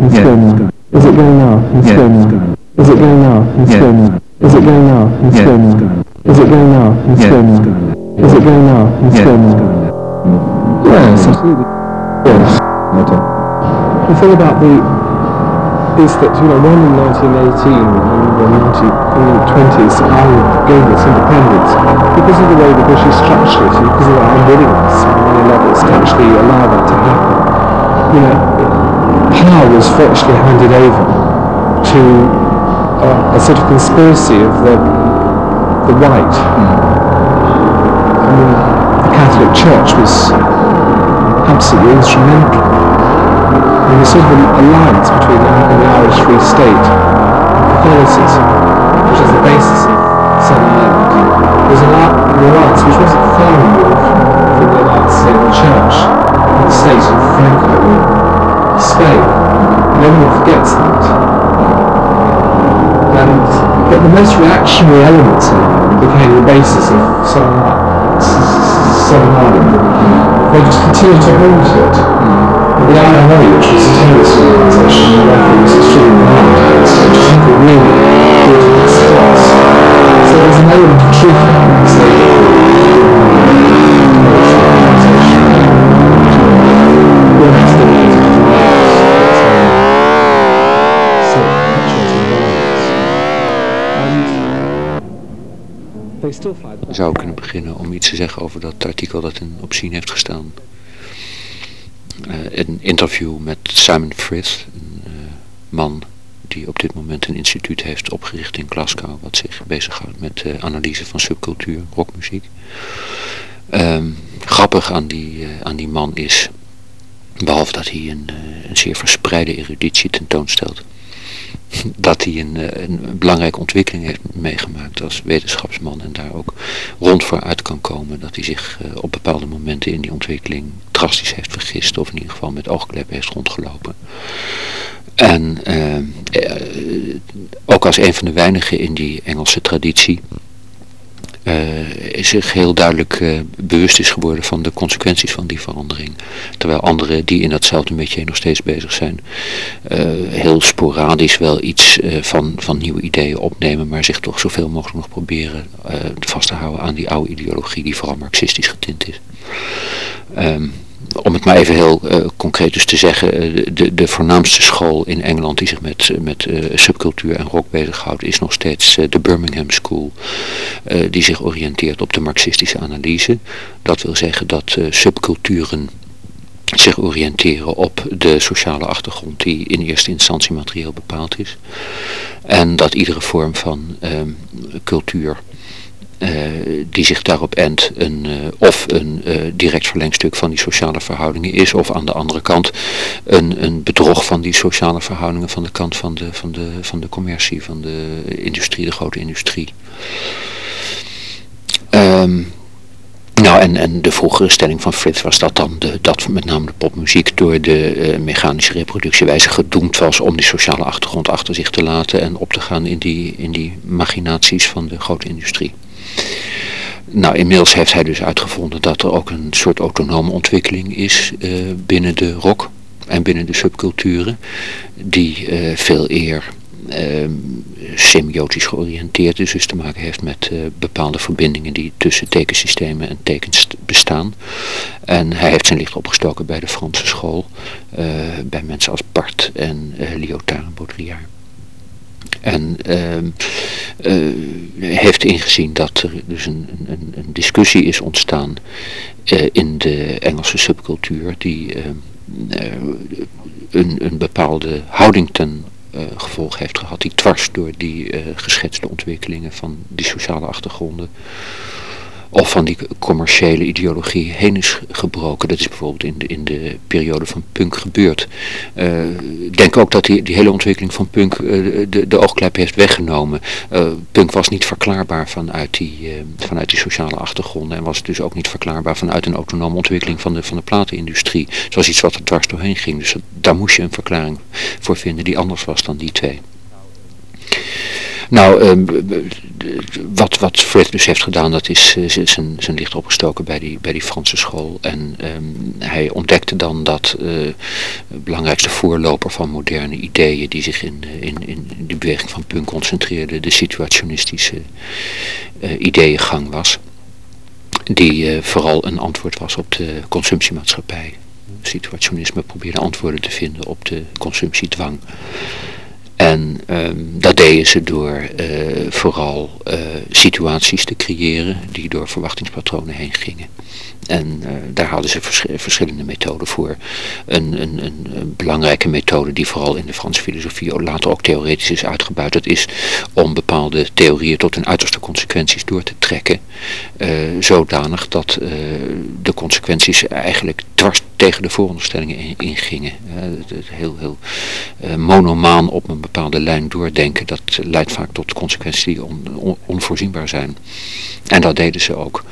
It's Yeah, going it's now. Is it going now? It's Yeah, going it's now. Is it going now? It's Yeah, going it's now. Is it going now? It's Yeah, going it's now. gone. Is it going now? It's Yeah, going it's now. gone. Is it going now? It's Yeah, going it's now. Yes, absolutely. yes. Okay. The thing about the is that you know when in 1918 and the 19, in the 20s Ireland gained its independence because of the way the British structured it and because of their unwillingness on many levels to actually allow that to happen. You know, power was virtually handed over to uh, a sort of conspiracy of the the white. I mean, the Catholic Church was absolutely instrumental in a sort of an alliance between the, the Irish Free State and Catholicism, which is the basis of Southern Ireland. There was an al- an alliance which wasn't far removed from the alliance say, the Church and the state of Franco in Spain. And everyone forgets that. And but the most reactionary elements in Ireland became the basis of Southern, Ireland. They just continued to hold to it. The IRA, which was a terrorist organisation, and therefore was extremely violent, so just never really did its class. So there's an element of truth there, because zou kunnen beginnen om iets te zeggen over dat artikel dat in Obscene heeft gestaan. Eh, een interview met Simon Frith, een eh, man die op dit moment een instituut heeft opgericht in Glasgow, wat zich bezighoudt met de analyse van subcultuur, rockmuziek. Ehm, grappig aan die, aan die man is, behalve dat hij een, een zeer verspreide eruditie tentoonstelt, dat hij een, eh, een belangrijke ontwikkeling heeft meegemaakt als wetenschapsman en daar ook rond voor uit kan komen. Dat hij zich eh, op bepaalde momenten in die ontwikkeling drastisch heeft vergist of in ieder geval met oogkleppen heeft rondgelopen. En eh, ook als een van de weinigen in die Engelse traditie zich heel duidelijk eh, bewust is geworden van de consequenties van die verandering. Terwijl anderen die in datzelfde métier nog steeds bezig zijn, eh, heel sporadisch wel iets eh, van, van nieuwe ideeën opnemen, maar zich toch zoveel mogelijk nog proberen eh, vast te houden aan die oude ideologie die vooral marxistisch getint is. Ehm, om het maar even heel eh, concreet dus te zeggen, eh, de, de voornaamste school in Engeland die zich met, met eh, subcultuur en rock bezighoudt, is nog steeds de Birmingham School, die zich oriënteert op de marxistische analyse. Dat wil zeggen dat subculturen zich oriënteren op de sociale achtergrond die in eerste instantie materieel bepaald is. En dat iedere vorm van ehm, cultuur die zich daarop endt een, eh, of een eh, direct verlengstuk van die sociale verhoudingen is, of aan de andere kant een, een bedrog van die sociale verhoudingen van de kant van de, van de, van de commercie, van de industrie, de grote industrie. Ehm, nou, en, en de vroegere stelling van Frits was dat dan de, dat met name de popmuziek door de eh, mechanische reproductiewijze gedoemd was om die sociale achtergrond achter zich te laten en op te gaan in die, in die machinaties van de grote industrie. Nou, inmiddels heeft hij dus uitgevonden dat er ook een soort autonome ontwikkeling is eh, binnen de rock en binnen de subculturen, die eh, veel eer eh, semiotisch georiënteerd is, dus te maken heeft met eh, bepaalde verbindingen die tussen tekensystemen en tekens bestaan. En hij heeft zijn licht opgestoken bij de Franse school, bij mensen als Part en Lyotard en Baudrillard. En ehm, eh, heeft ingezien dat er dus een, een, een discussie is ontstaan eh, in de Engelse subcultuur die ehm, eh, een, een bepaalde houding ten gevolg heeft gehad die dwars door die geschetste ontwikkelingen van die sociale achtergronden of van die commerciële ideologie heen is gebroken. Dat is bijvoorbeeld in de, in de periode van punk gebeurd. Eh, ik denk ook dat die, die hele ontwikkeling van punk eh, de, de oogklep heeft weggenomen. Eh, punk was niet verklaarbaar vanuit die, eh, vanuit die sociale achtergronden en was dus ook niet verklaarbaar vanuit een autonome ontwikkeling van de, van de platenindustrie. Was iets wat er dwars doorheen ging. Dus daar moest je een verklaring voor vinden die anders was dan die twee. Nou, ehm, wat, wat Fred dus heeft gedaan, dat is uh, zijn, zijn licht opgestoken bij die, bij die Franse school. En ehm, hij ontdekte dan dat uh, de belangrijkste voorloper van moderne ideeën die zich in, in, in de beweging van punk concentreerde, de situationistische uh, ideeëngang was. Die vooral een antwoord was op de consumptiemaatschappij. Situationisme probeerde antwoorden te vinden op de consumptiedwang. En um, dat deden ze door uh, vooral uh, situaties te creëren die door verwachtingspatronen heen gingen. En uh, daar hadden ze vers verschillende methoden voor. Een, een, een, belangrijke methode die vooral in de Franse filosofie later ook theoretisch is uitgebuit. Dat is om bepaalde theorieën tot hun uiterste consequenties door te trekken. Uh, zodanig dat uh, de consequenties eigenlijk dwars tegen de vooronderstellingen ingingen. In heel, heel monomaan op een bepaalde lijn doordenken. Dat leidt vaak tot consequenties die on, on, onvoorzienbaar zijn. En dat deden ze ook.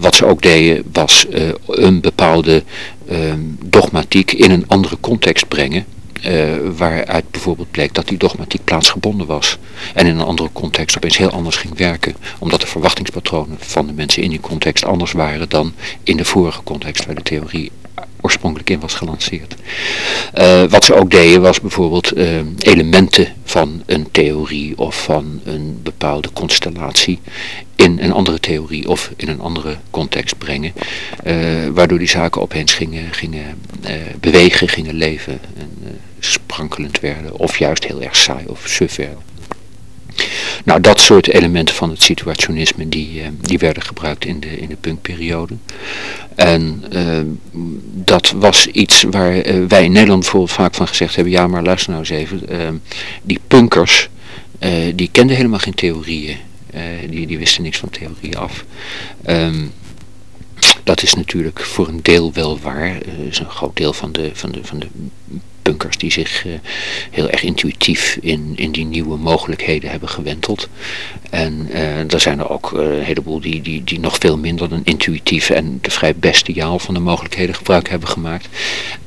wat ze ook deden was uh, een bepaalde uh, dogmatiek in een andere context brengen. Uh, waaruit bijvoorbeeld bleek dat die dogmatiek plaatsgebonden was. En in een andere context opeens heel anders ging werken. Omdat de verwachtingspatronen van de mensen in die context anders waren dan in de vorige context waar de theorie oorspronkelijk in was gelanceerd. Uh, wat ze ook deden was bijvoorbeeld uh, elementen van een theorie of van een bepaalde constellatie in een andere theorie of in een andere context brengen. Uh, waardoor die zaken opeens gingen, gingen bewegen, gingen leven en sprankelend werden of juist heel erg saai of suf werden. Nou, dat soort elementen van het situationisme die, uh, die werden gebruikt in de, in de punkperiode. En uh, dat was iets waar uh, wij in Nederland bijvoorbeeld vaak van gezegd hebben, ja maar luister nou eens even, ehm, die punkers, die kenden helemaal geen theorieën. die, die wisten niks van theorieën af. Um, dat is natuurlijk voor een deel wel waar. Uh, is een groot deel van de, van de, van de punkers die zich uh, heel erg intuïtief in, in die nieuwe mogelijkheden hebben gewenteld. En uh, er zijn er ook uh, een heleboel die, die, die nog veel minder dan intuïtief en de vrij bestiaal van de mogelijkheden gebruik hebben gemaakt.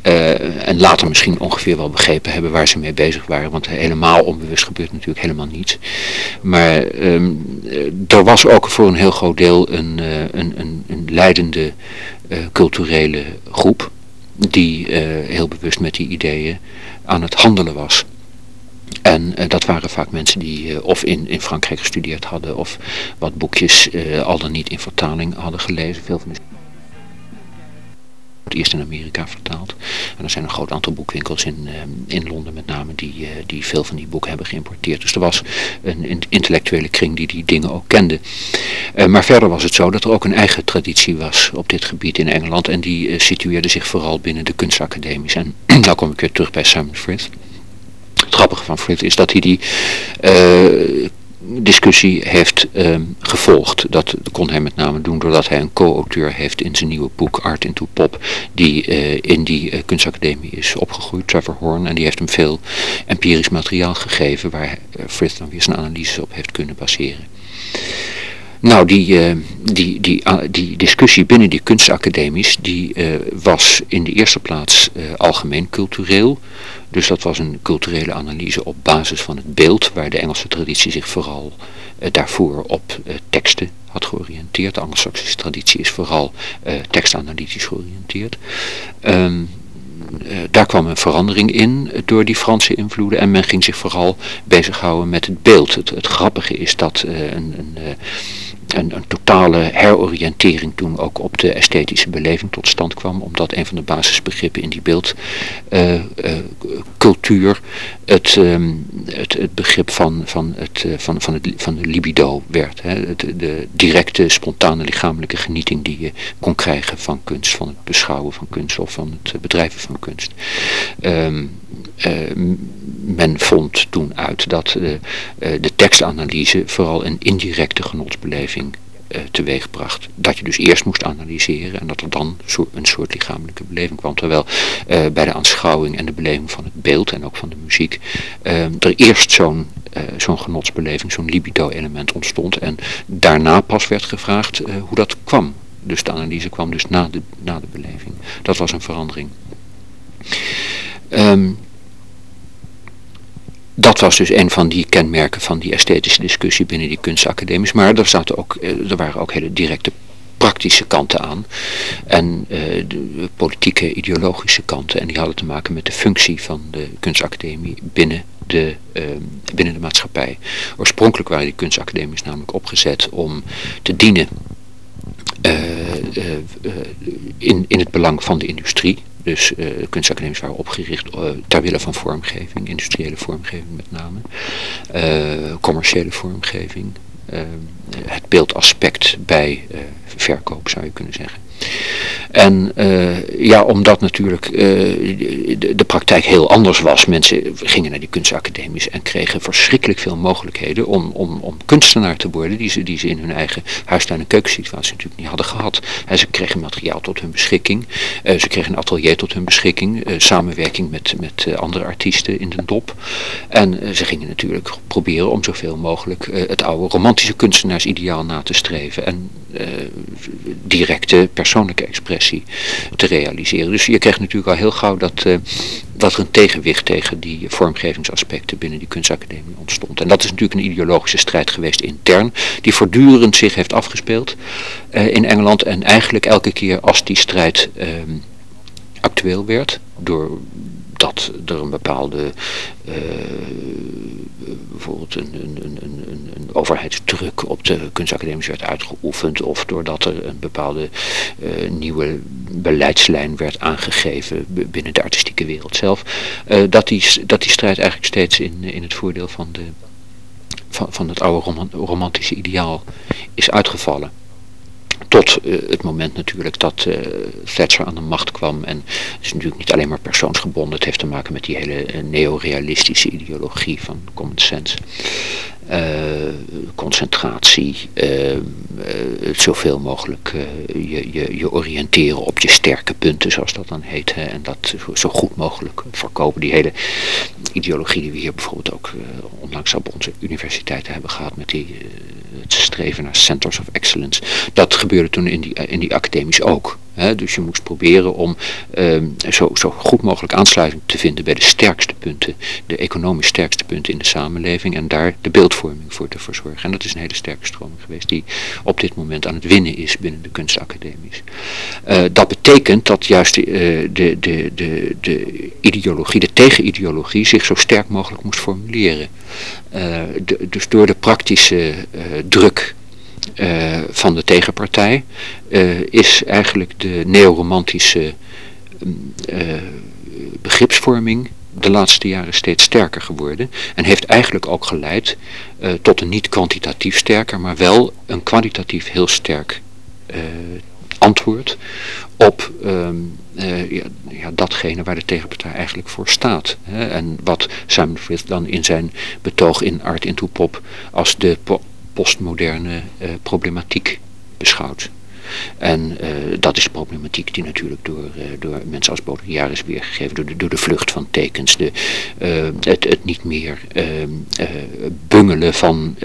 en later misschien ongeveer wel begrepen hebben waar ze mee bezig waren. Want helemaal onbewust gebeurt natuurlijk helemaal niets. Maar um, er was ook voor een heel groot deel een, een, een, een leidende culturele groep die uh, heel bewust met die ideeën aan het handelen was. En uh, dat waren vaak mensen die uh, of in, in Frankrijk gestudeerd hadden of wat boekjes al dan niet in vertaling hadden gelezen. Veel van het eerst in Amerika vertaald. En er zijn een groot aantal boekwinkels in, in Londen met name die, die veel van die boeken hebben geïmporteerd. Dus er was een, intellectuele kring die die dingen ook kende. Uh, maar verder was het zo dat er ook een eigen traditie was op dit gebied in Engeland. En die uh, situeerde zich vooral binnen de kunstacademies. En nou kom ik weer terug bij Simon Frith. Het grappige van Frith is dat hij die discussie heeft um, gevolgd. Dat kon hij met name doen doordat hij een co-auteur heeft in zijn nieuwe boek Art into Pop. Die uh, in die uh, kunstacademie is opgegroeid, Trevor Horn. En die heeft hem veel empirisch materiaal gegeven waar Frith dan weer zijn analyse op heeft kunnen baseren. Nou, die, uh, die, die, uh, die discussie binnen die kunstacademies, die uh, was in de eerste plaats algemeen cultureel. Dus dat was een culturele analyse op basis van het beeld, waar de Engelse traditie zich vooral daarvoor op teksten had georiënteerd. De Anglo-Saxische traditie is vooral tekstanalytisch georiënteerd. Uh, daar kwam een verandering in door die Franse invloeden en men ging zich vooral bezighouden met het beeld. Het, grappige is dat een, een, een, een, totale heroriëntering toen ook op de esthetische beleving tot stand kwam, omdat een van de basisbegrippen in die beeldcultuur het, um, het, het, begrip van, van, het, van, van, het, van de libido werd. Hè? De directe, spontane lichamelijke genieting die je kon krijgen van kunst, van het beschouwen van kunst of van het bedrijven van kunst. Um, uh, men vond toen uit dat de tekstanalyse vooral een indirecte genotsbeleving uh, teweegbracht. Dat je dus eerst moest analyseren en dat er dan een soort lichamelijke beleving kwam. Terwijl bij de aanschouwing en de beleving van het beeld en ook van de muziek er eerst zo'n uh, zo'n genotsbeleving, zo'n libido element ontstond. En daarna pas werd gevraagd hoe dat kwam. Dus de analyse kwam dus na de, na de beleving. Dat was een verandering. Um, dat was dus een van die kenmerken van die esthetische discussie binnen die kunstacademies. Maar er, zaten ook, er waren ook hele directe praktische kanten aan. En de politieke, ideologische kanten. En die hadden te maken met de functie van de kunstacademie binnen de, binnen de maatschappij. Oorspronkelijk waren die kunstacademies namelijk opgezet om te dienen in, in het belang van de industrie. Dus uh, kunstacademies waren opgericht uh, ter wille van vormgeving, industriële vormgeving met name, uh, commerciële vormgeving, het beeldaspect bij verkoop zou je kunnen zeggen. En uh, ja, omdat natuurlijk uh, de, de, praktijk heel anders was. Mensen gingen naar die kunstacademies en kregen verschrikkelijk veel mogelijkheden om, om, om kunstenaar te worden. Die ze, die ze in hun eigen huistuin- en keukensituatie natuurlijk niet hadden gehad. En ze kregen materiaal tot hun beschikking. Uh, ze kregen een atelier tot hun beschikking. samenwerking met, met andere artiesten in de dop. En ze gingen natuurlijk proberen om zoveel mogelijk het oude romantische kunstenaarsideaal na te streven. En directe persoonlijke expressie te realiseren. Dus je krijgt natuurlijk al heel gauw dat, uh, dat er een tegenwicht tegen die vormgevingsaspecten binnen die kunstacademie ontstond. En dat is natuurlijk een ideologische strijd geweest intern, die voortdurend zich heeft afgespeeld uh, in Engeland. En eigenlijk elke keer als die strijd uh, actueel werd, door dat er een bepaalde, uh, bijvoorbeeld een, een, een, een, overheidsdruk op de kunstacademies werd uitgeoefend of doordat er een bepaalde uh, nieuwe beleidslijn werd aangegeven binnen de artistieke wereld zelf, uh, dat, die, dat die strijd eigenlijk steeds in, in het voordeel van, de, van, van het oude romantische ideaal is uitgevallen. Tot uh, het moment natuurlijk dat uh, Thatcher aan de macht kwam. En het is natuurlijk niet alleen maar persoonsgebonden. Het heeft te maken met die hele uh, neorealistische ideologie van common sense. Concentratie, het zoveel mogelijk je, je, je oriënteren op je sterke punten, zoals dat dan heet. Hè, en dat zo, zo, goed mogelijk verkopen. Die hele ideologie die we hier bijvoorbeeld ook onlangs op onze universiteiten hebben gehad met die, het streven naar centers of excellence. Dat gebeurde toen in die, in die academies ook. Dus je moest proberen om um, zo, zo goed mogelijk aansluiting te vinden bij de sterkste punten, de economisch sterkste punten in de samenleving en daar de beeldvorming voor te verzorgen. En dat is een hele sterke stroming geweest die op dit moment aan het winnen is binnen de kunstacademies. Uh, dat betekent dat juist uh, de, de, de, de ideologie, de tegenideologie zich zo sterk mogelijk moest formuleren. De, dus door de praktische druk uh, van de tegenpartij uh, is eigenlijk de neoromantische uh, begripsvorming de laatste jaren steeds sterker geworden. En heeft eigenlijk ook geleid tot een niet kwantitatief sterker, maar wel een kwalitatief heel sterk antwoord op um, ja, ja, datgene waar de tegenpartij eigenlijk voor staat. Hè? En wat Simon Frith dan in zijn betoog in Art into Pop als de postmoderne uh, problematiek beschouwt. En uh, dat is problematiek die natuurlijk door, uh, door mensen als Baudrillard is weergegeven. Door de, door de vlucht van tekens. De, het, het niet meer bungelen van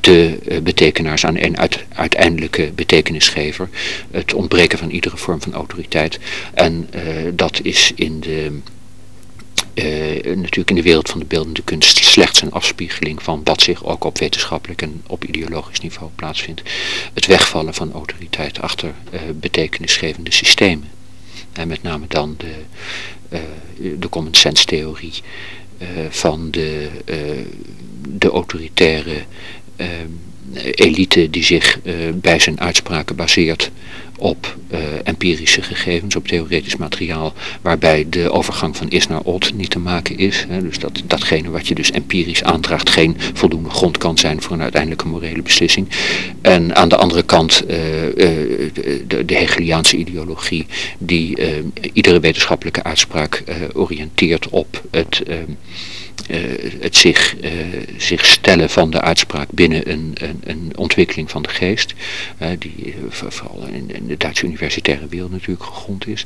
de betekenaars aan een uit, uiteindelijke betekenisgever. Het ontbreken van iedere vorm van autoriteit. En dat is in de natuurlijk in de wereld van de beeldende kunst slechts een afspiegeling van wat zich ook op wetenschappelijk en op ideologisch niveau plaatsvindt. Het wegvallen van autoriteit achter uh, betekenisgevende systemen. En met name dan de, uh, de common sense theorie van de, de autoritaire elite die zich bij zijn uitspraken baseert op uh, empirische gegevens, op theoretisch materiaal, waarbij de overgang van is naar ot niet te maken is. Hè, dus dat datgene wat je dus empirisch aandraagt geen voldoende grond kan zijn voor een uiteindelijke morele beslissing. En aan de andere kant uh, de, de Hegeliaanse ideologie die iedere wetenschappelijke uitspraak oriënteert op het het zich, uh, zich stellen van de uitspraak binnen een, een, een ontwikkeling van de geest, die vooral in, de Duitse universitaire wereld natuurlijk gegrond is,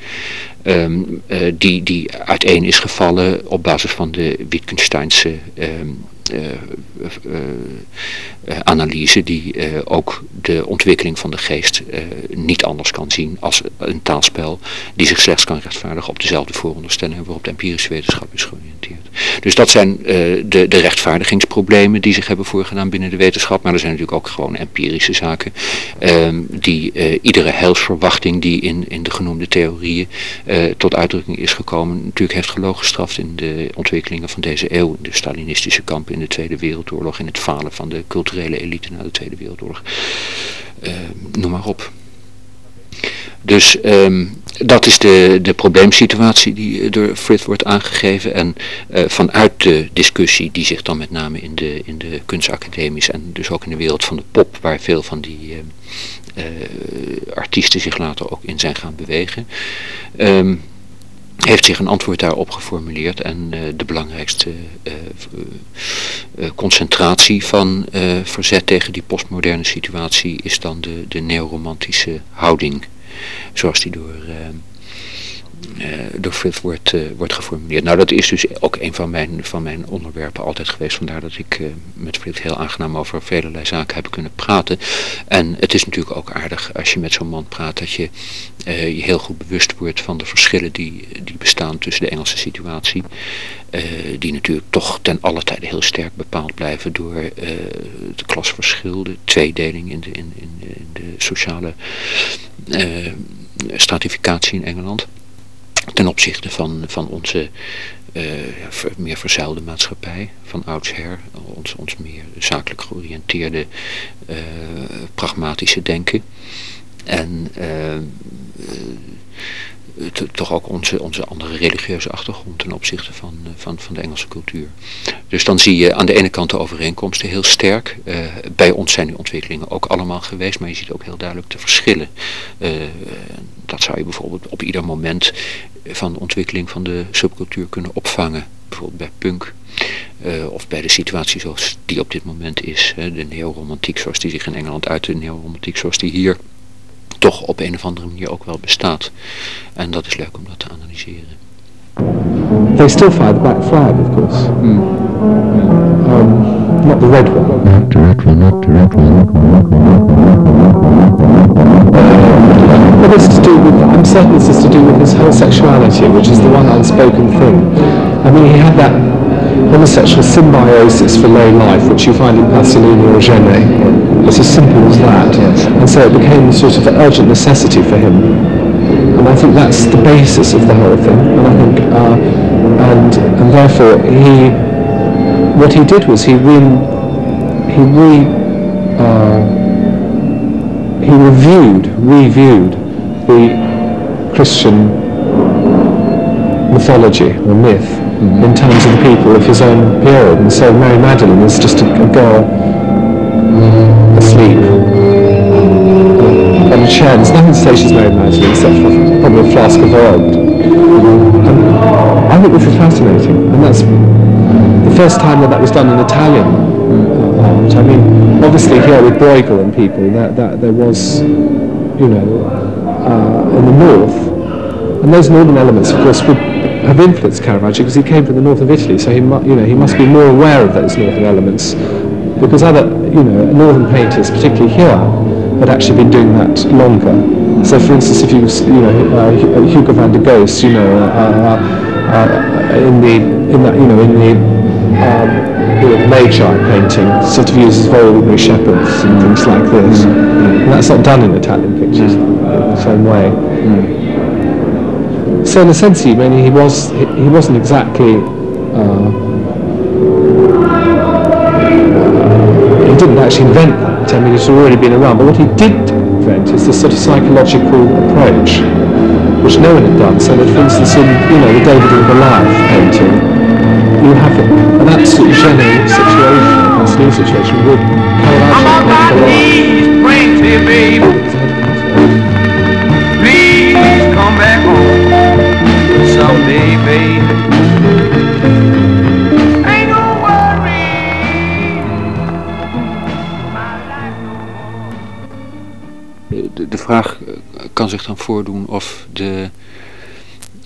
um, die, die uiteen is gevallen op basis van de Wittgensteinse um, analyse die ook de ontwikkeling van de geest niet anders kan zien als een taalspel die zich slechts kan rechtvaardigen op dezelfde vooronderstellingen waarop de empirische wetenschap is georiënteerd. Dus dat zijn de, de rechtvaardigingsproblemen die zich hebben voorgedaan binnen de wetenschap, maar er zijn natuurlijk ook gewoon empirische zaken ehm, die iedere heilsverwachting die in, in de genoemde theorieën tot uitdrukking is gekomen natuurlijk heeft gelogenstraft in de ontwikkelingen van deze eeuw, in de Stalinistische kampen in de Tweede Wereldoorlog, in het falen van de culturele elite na de Tweede Wereldoorlog. Uh, noem maar op. Dus um, dat is de, de probleemsituatie die door Frith wordt aangegeven. En uh, vanuit de discussie die zich dan met name in de, in de kunstacademies en dus ook in de wereld van de pop, waar veel van die uh, artiesten zich later ook in zijn gaan bewegen. Heeft zich een antwoord daarop geformuleerd en uh, de belangrijkste uh, uh, concentratie van verzet tegen die postmoderne situatie is dan de, de neoromantische houding zoals die door door Frith wordt, uh, wordt geformuleerd. Nou, dat is dus ook een van mijn, van mijn onderwerpen altijd geweest. Vandaar dat ik uh, met Frith heel aangenaam over vele zaken heb kunnen praten. En het is natuurlijk ook aardig als je met zo'n man praat, dat je je heel goed bewust wordt van de verschillen die, die bestaan tussen de Engelse situatie. die natuurlijk toch ten alle tijde heel sterk bepaald blijven door het klasverschil, de tweedeling in de, in, in, in de sociale stratificatie in Engeland ten opzichte van, van onze uh, meer verzuilde maatschappij van oudsher, ons, ons meer zakelijk georiënteerde uh, pragmatische denken. En uh, toch ook onze, onze andere religieuze achtergrond ten opzichte van, van, van de Engelse cultuur. Dus dan zie je aan de ene kant de overeenkomsten heel sterk. Bij ons zijn die ontwikkelingen ook allemaal geweest, maar je ziet ook heel duidelijk de verschillen. Dat zou je bijvoorbeeld op ieder moment van de ontwikkeling van de subcultuur kunnen opvangen. Bijvoorbeeld bij punk. Of bij de situatie zoals die op dit moment is. Hè, de neoromantiek zoals die zich in Engeland uit. De neoromantiek zoals die hier toch op een of andere manier ook wel bestaat. En dat is leuk om dat te analyseren. They still fly the black flag, of course. Mm. Um, not the red one. Not the red one, not the red one. But it's to do with, I'm certain this is to do with his homosexuality, which is the one unspoken thing. I mean, he had that homosexual symbiosis for low life, which you find in Pasolini or Genet. It's as simple as that. Yes. And so it became a sort of an urgent necessity for him. And I think that's the basis of the whole thing. And I think, uh, and and therefore he, what he did was he re, he re, uh, he reviewed, reviewed the Christian mythology or myth mm-hmm. in terms of the people of his own period. And so Mary Magdalene is just a, a girl asleep on a chair. There's nothing to say she's Mary Magdalene except for probably a flask of oil. And I think this is fascinating, and that's the first time that that was done in Italian art. I mean, obviously here with Bruegel and people, that, that there was, you know, uh, in the north, and those northern elements, of course, would have influenced Caravaggio because he came from the north of Italy, so he, mu- you know, he must be more aware of those northern elements because other, you know, northern painters, particularly here, had actually been doing that longer. So, for instance, if you, you know, uh, Hugo van der Goes, you know, uh, uh, in the, in that, you know, in the, um, you know, Magi painting, sort of uses very ordinary shepherds and things like this. And that's not done in Italian pictures in the same way. So, in a sense, he, I mean, he was, he, he wasn't exactly. Uh, he didn't actually invent that. I mean, it's already been around. But what he did invent is this sort of psychological approach, which no one had done. So that, for instance, in you know the David and Goliath painting, you have an absolute Genet situation, a new situation with I'm De, de vraag eh, kan zich dan voordoen of de,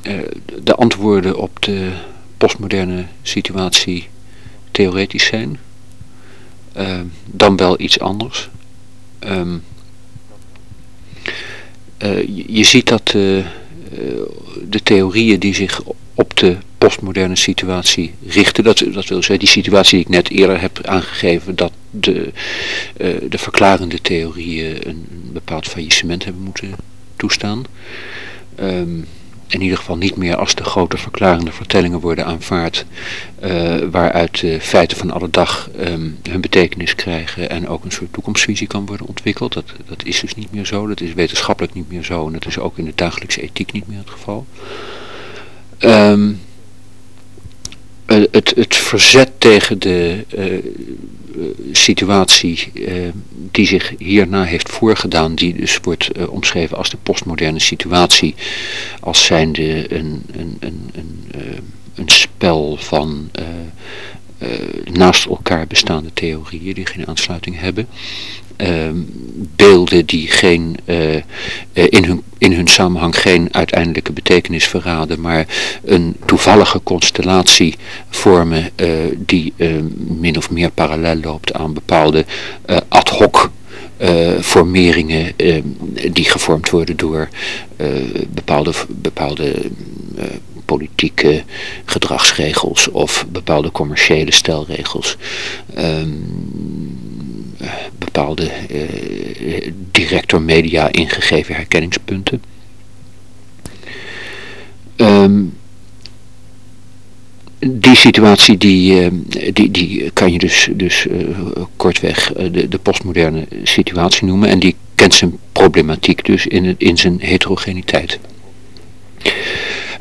uh, de antwoorden op de postmoderne situatie theoretisch zijn. Ehm, dan wel iets anders. Ehm, eh, je, ziet dat de theorieën die zich op de postmoderne situatie richten. Dat, dat wil zeggen, die situatie die ik net eerder heb aangegeven, dat de, de verklarende theorieën een, bepaald faillissement hebben moeten toestaan. Um, in ieder geval niet meer als de grote verklarende vertellingen worden aanvaard, uh, waaruit de feiten van alle dag um, hun betekenis krijgen en ook een soort toekomstvisie kan worden ontwikkeld. Dat, dat is dus niet meer zo, dat is wetenschappelijk niet meer zo en dat is ook in de dagelijkse ethiek niet meer het geval. Um, het, het verzet tegen de uh, situatie uh, die zich hierna heeft voorgedaan, die dus wordt uh, omschreven als de postmoderne situatie, als zijnde een, een, een, een, een spel van naast elkaar bestaande theorieën die geen aansluiting hebben. Ehm, beelden die geen, uh, in, hun, in hun samenhang geen uiteindelijke betekenis verraden, maar een toevallige constellatie vormen uh, die min of meer parallel loopt aan bepaalde ad hoc formeringen die gevormd worden door bepaalde, bepaalde politieke gedragsregels of bepaalde commerciële stelregels. Bepaalde uh, direct door media ingegeven herkenningspunten. Um, die situatie die, uh, die, die kan je dus, dus uh, kortweg de, de postmoderne situatie noemen en die kent zijn problematiek dus in, in zijn heterogeniteit.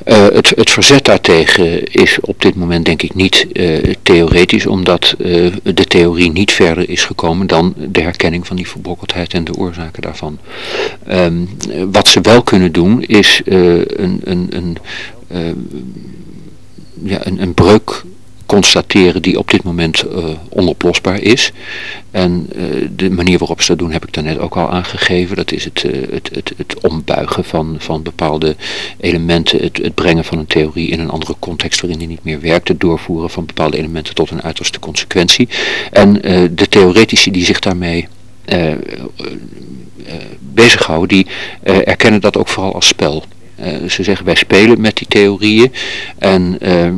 Uh, het, het, verzet daartegen is op dit moment denk ik niet uh, theoretisch, omdat uh, de theorie niet verder is gekomen dan de herkenning van die verbrokkeldheid en de oorzaken daarvan. Um, wat ze wel kunnen doen is een, een, een, ja, een, een breuk constateren die op dit moment uh, onoplosbaar is. En uh, de manier waarop ze dat doen heb ik daarnet ook al aangegeven. Dat is het, uh, het, het, het ombuigen van, van bepaalde elementen, het, het brengen van een theorie in een andere context waarin die niet meer werkt, het doorvoeren van bepaalde elementen tot een uiterste consequentie. En de theoretici die zich daarmee bezighouden, die erkennen dat ook vooral als spel. Uh, ze zeggen wij spelen met die theorieën en uh,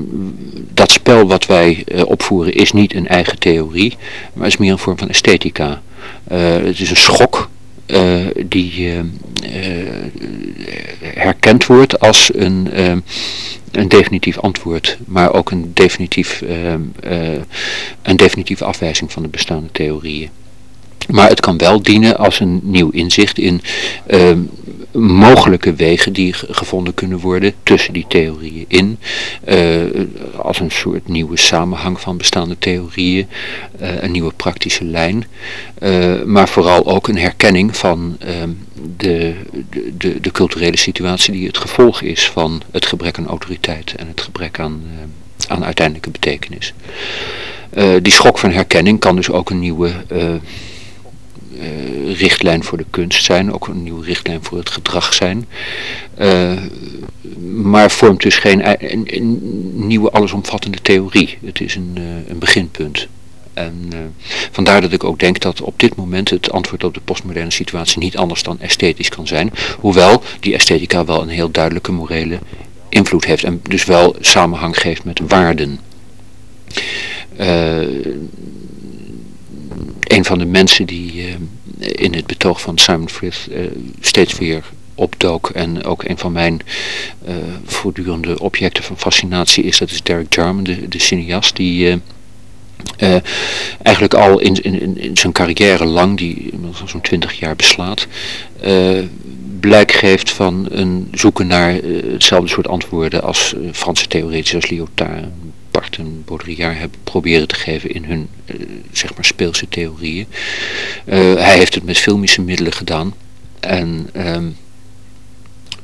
dat spel wat wij uh, opvoeren is niet een eigen theorie, maar is meer een vorm van esthetica. het is een schok die herkend wordt als een, een definitief antwoord, maar ook een, definitief, een definitieve afwijzing van de bestaande theorieën. Maar het kan wel dienen als een nieuw inzicht in uh, mogelijke wegen die gevonden kunnen worden tussen die theorieën in. Uh, als een soort nieuwe samenhang van bestaande theorieën. Uh, een nieuwe praktische lijn. Uh, maar vooral ook een herkenning van ehm, de, de, de culturele situatie die het gevolg is van het gebrek aan autoriteit en het gebrek aan, aan uiteindelijke betekenis. die schok van herkenning kan dus ook een nieuwe uh, richtlijn voor de kunst zijn, ook een nieuwe richtlijn voor het gedrag zijn. Uh, maar vormt dus geen een, nieuwe allesomvattende theorie. Het is een, uh, een beginpunt. En vandaar dat ik ook denk dat op dit moment het antwoord op de postmoderne situatie niet anders dan esthetisch kan zijn. Hoewel die esthetica wel een heel duidelijke morele invloed heeft en dus wel samenhang geeft met waarden. Uh, een van de mensen die uh, in het betoog van Simon Frith uh, steeds weer opdook. En ook een van mijn uh, voortdurende objecten van fascinatie is, dat is Derek Jarman, de, de cineast, die eigenlijk al in, in, in zijn carrière lang, die zo'n twintig jaar beslaat, blijk geeft van een zoeken naar hetzelfde soort antwoorden als Franse theoretische als Lyotard En Baudrillard hebben proberen te geven in hun uh, zeg maar speelse theorieën. Uh, hij heeft het met filmische middelen gedaan. En um,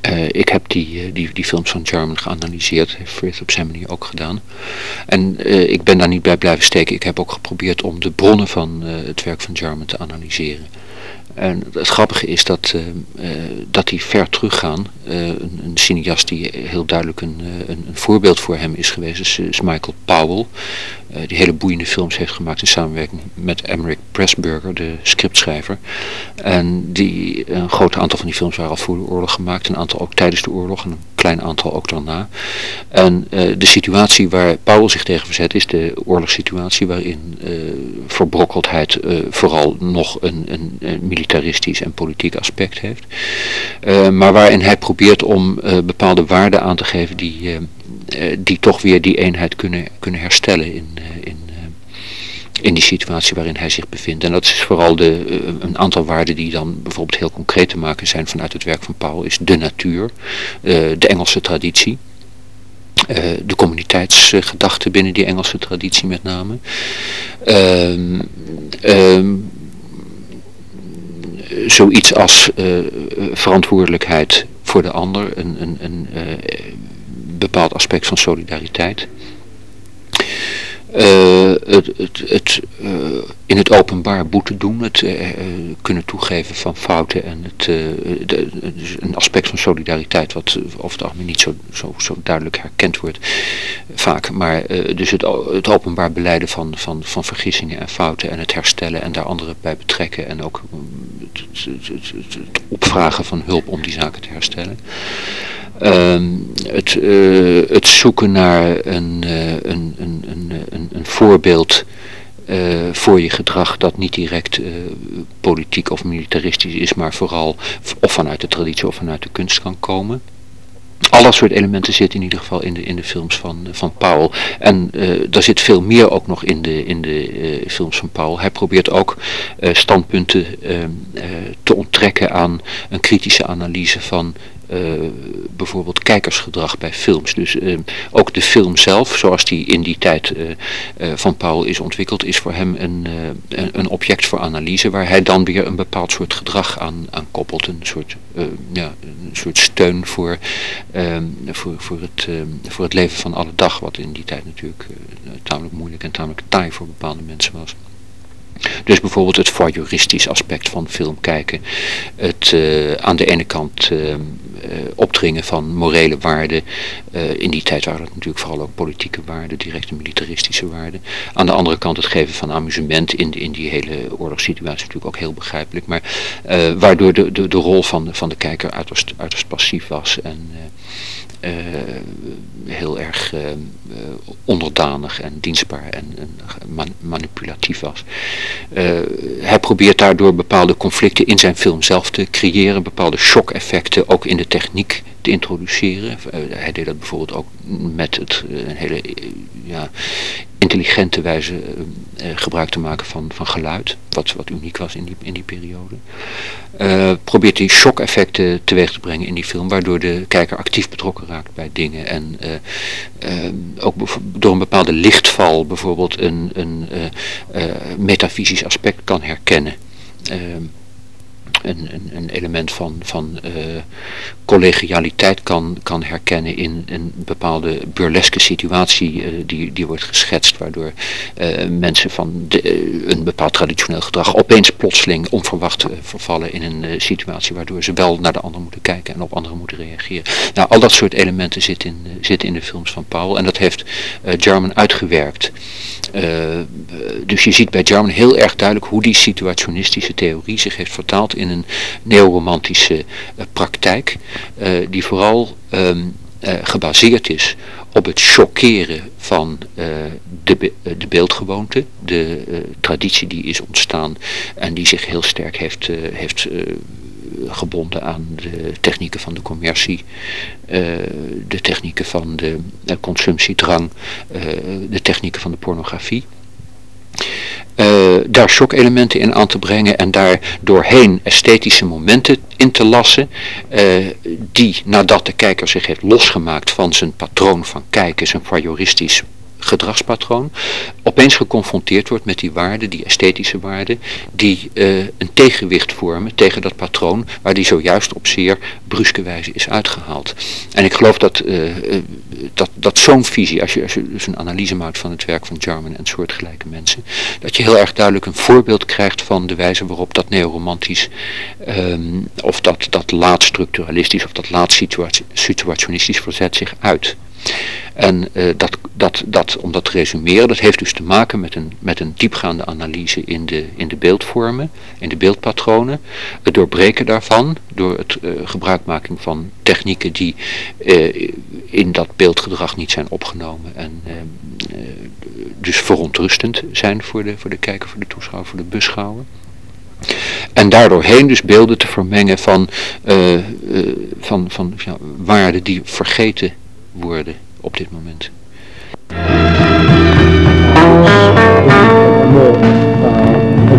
uh, ik heb die, die, die films van Jarman geanalyseerd, heeft Frith op zijn ook gedaan. En ik ben daar niet bij blijven steken. Ik heb ook geprobeerd om de bronnen van het werk van Jarman te analyseren. En het grappige is dat, uh, uh, dat die ver teruggaan. Uh, een, een cineast die heel duidelijk een, een, een, voorbeeld voor hem is geweest is, Michael Powell. die hele boeiende films heeft gemaakt in samenwerking met Emmerich Pressburger, de scriptschrijver. En die, een groot aantal van die films waren al voor de oorlog gemaakt. Een aantal ook tijdens de oorlog en klein aantal ook daarna. En de situatie waar Powell zich tegen verzet is de oorlogssituatie waarin verbrokkeldheid vooral nog een, een, een militaristisch en politiek aspect heeft. Uh, maar waarin hij probeert om uh, bepaalde waarden aan te geven die, uh, die toch weer die eenheid kunnen, kunnen herstellen in, in, die situatie waarin hij zich bevindt. En dat is vooral de, een aantal waarden die dan bijvoorbeeld heel concreet te maken zijn vanuit het werk van Paul, is de natuur, de Engelse traditie. Uh, de communiteitsgedachte binnen die Engelse traditie met name. Uh, uh, zoiets als verantwoordelijkheid voor de ander, een, een, een bepaald aspect van solidariteit. Uh, het, het, het uh, in het openbaar boete doen, het uh, kunnen toegeven van fouten en het, de, dus een aspect van solidariteit wat over het algemeen niet zo, duidelijk herkend wordt vaak. Maar dus het, het openbaar beleiden van, van, van vergissingen en fouten en het herstellen en daar anderen bij betrekken en ook het, het opvragen van hulp om die zaken te herstellen. Uh, het, uh, het zoeken naar een, uh, een, een, een, een voorbeeld uh, voor je gedrag dat niet direct politiek of militaristisch is, maar vooral of vanuit de traditie of vanuit de kunst kan komen. Al dat soort elementen zitten in ieder geval in de, in de films van, van Paul. En daar zit veel meer ook nog in de, in de films van Paul. Hij probeert ook standpunten ehm, te onttrekken aan een kritische analyse van bijvoorbeeld kijkersgedrag bij films. Dus uh, ook de film zelf, zoals die in die tijd uh, van Paul is ontwikkeld, is voor hem een, een object voor analyse waar hij dan weer een bepaald soort gedrag aan, aan koppelt. Een soort, ja, een soort steun voor, ehm, voor, voor, het, voor het leven van alle dag, wat in die tijd natuurlijk tamelijk moeilijk en tamelijk taai voor bepaalde mensen was. Dus bijvoorbeeld het voyeuristisch aspect van film kijken. Het aan de ene kant uh, opdringen van morele waarden. in die tijd waren dat natuurlijk vooral ook politieke waarden, directe militaristische waarden. Aan de andere kant het geven van amusement in, in die hele oorlogssituatie natuurlijk ook heel begrijpelijk. Maar waardoor de, de, de rol van, van de kijker uiterst, uiterst passief was. En heel erg uh, onderdanig en dienstbaar en, en man manipulatief was. Hij probeert daardoor bepaalde conflicten in zijn film zelf te creëren, bepaalde shock-effecten ook in de techniek te introduceren. hij deed dat bijvoorbeeld ook met het, een hele ja, intelligente wijze gebruik te maken van, van geluid, wat, wat uniek was in die, in die periode. Uh, probeert hij shock-effecten teweeg te brengen in die film, waardoor de kijker actief betrokken raakt bij dingen. En ook door een bepaalde lichtval bijvoorbeeld een, een metafysisch aspect kan herkennen. Een, een, element van, van uh, collegialiteit kan, kan herkennen in een bepaalde burleske situatie uh, die, die wordt geschetst, waardoor uh, mensen van een bepaald traditioneel gedrag opeens plotseling onverwacht vervallen in een situatie waardoor ze wel naar de ander moeten kijken en op anderen moeten reageren. Nou, al dat soort elementen zitten in, zitten in de films van Paul en dat heeft Jarman uitgewerkt. dus je ziet bij Jarman heel erg duidelijk hoe die situationistische theorie zich heeft vertaald in een neoromantische uh, praktijk uh, die vooral um, uh, gebaseerd is op het chockeren van de, de beeldgewoonte, de traditie die is ontstaan en die zich heel sterk heeft, heeft gebonden aan de technieken van de commercie, de technieken van de consumptiedrang, de technieken van de pornografie uh, daar shockelementen in aan te brengen en daar doorheen esthetische momenten in te lassen, uh, die nadat de kijker zich heeft losgemaakt van zijn patroon van kijken, zijn voyeuristisch gedragspatroon, opeens geconfronteerd wordt met die waarden, die esthetische waarden, die uh, een tegenwicht vormen tegen dat patroon waar die zojuist op zeer bruske wijze is uitgehaald. En ik geloof dat, uh, dat, dat zo'n visie, als je, als je dus een analyse maakt van het werk van Jarman en soortgelijke mensen, dat je heel erg duidelijk een voorbeeld krijgt van de wijze waarop dat neoromantisch um, of dat, dat laat structuralistisch of dat laat situationistisch verzet zich uit. En uh, dat, dat, dat, om dat te resumeren, dat heeft dus te maken met een, met een diepgaande analyse in de, in de beeldvormen, in de beeldpatronen. Het doorbreken daarvan door het uh, gebruikmaking van technieken die uh, in dat beeldgedrag niet zijn opgenomen en dus verontrustend zijn voor de, voor de kijker, voor de toeschouwer, voor de beschouwer. En daardoorheen dus beelden te vermengen van, van, van ja, waarden die vergeten worden op dit moment. Uh,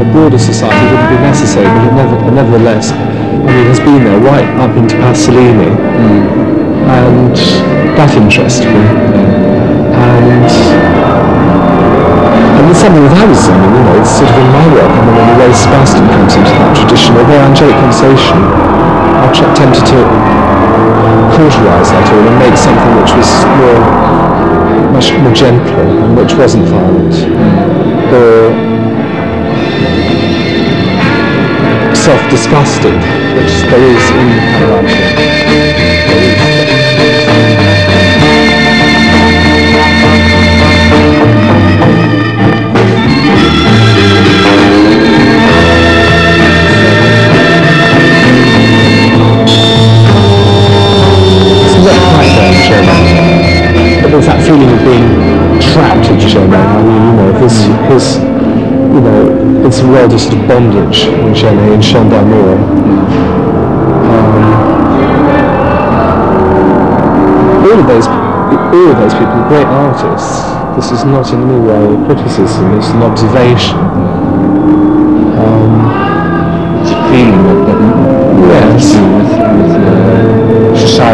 a broader society wouldn't be necessary, but it never, nevertheless, I mean, has been there right up into Pasolini, mm. and that interests me. And and it's something that I was, I mean, you know, it's sort of in my work, I mean, in a way Sebastian comes into that tradition, although angelic conversation, I tempted to cauterise that all and make something which was more, much more gentle and which wasn't violent, or self-disgusting, which there is in Caravaggio. Being trapped in Chenet. I mean, you know, his, his you know, it's a world of sort of bondage in Chenet, in d'Amour. Um, all of those, all of those people are great artists. This is not in any way a criticism, it's an observation. Um, it's a feeling that, that yes.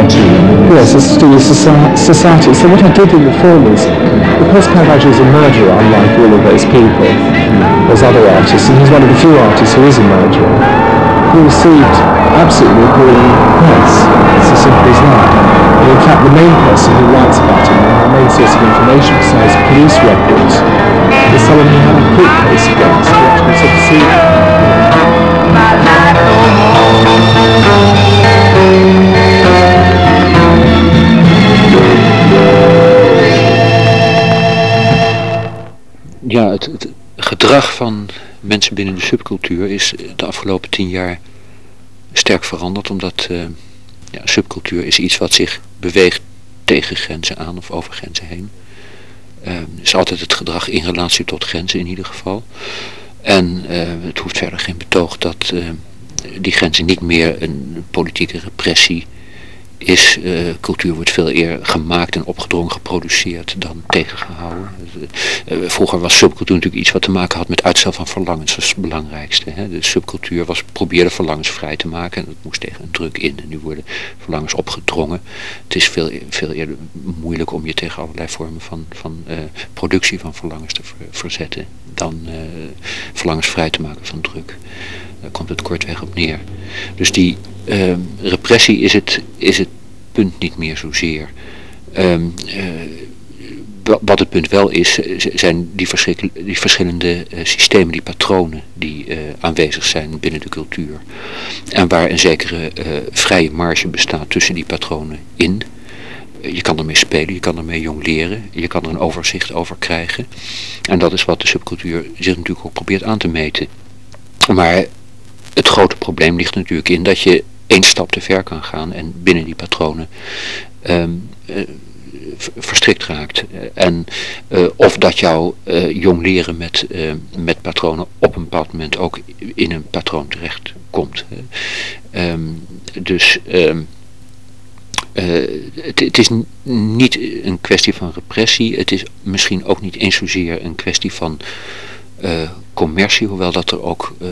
With, with society. Yes, it's to do with society. So what I did in the film is, because Caravaggio is a murderer, unlike all of those people, mm, those other artists, and he's one of the few artists who is a murderer, he received absolutely appalling press. It's as simple as that. And in fact, the main person who writes about him, the main source of information besides police records, is someone who had a court case against, who actually sort of see ja, het, het, gedrag van mensen binnen de subcultuur is de afgelopen tien jaar sterk veranderd. Omdat uh, ja, subcultuur is iets wat zich beweegt tegen grenzen aan of over grenzen heen. Uh, is altijd het gedrag in relatie tot grenzen in ieder geval. En uh, het hoeft verder geen betoog dat die grenzen niet meer een politieke repressie is, uh, cultuur wordt veel eerder gemaakt en opgedrongen geproduceerd dan tegengehouden. Uh, vroeger was subcultuur natuurlijk iets wat te maken had met uitstel van verlangens, dat was het belangrijkste. Hè. De subcultuur was, probeerde verlangens vrij te maken en dat moest tegen een druk in. En nu worden verlangens opgedrongen. Het is veel, veel eerder moeilijk om je tegen allerlei vormen van, van productie van verlangens te ver, verzetten dan verlangens vrij te maken van druk. Daar komt het kortweg op neer. Dus die uh, repressie is het, is het punt niet meer zozeer. Um, wat het punt wel is, zijn die, die verschillende uh, systemen, die patronen die aanwezig zijn binnen de cultuur. En waar een zekere vrije marge bestaat tussen die patronen in. Je kan ermee spelen, je kan ermee jong leren, je kan er een overzicht over krijgen. En dat is wat de subcultuur zich natuurlijk ook probeert aan te meten. Maar het grote probleem ligt natuurlijk in dat je één stap te ver kan gaan en binnen die patronen um, uh, verstrikt raakt. En uh, of dat jouw uh, jong leren met, met patronen op een bepaald moment ook in een patroon terecht komt. Um, dus het, het, is niet een kwestie van repressie, het is misschien ook niet eens zozeer een kwestie van commercie, hoewel dat er ook, uh,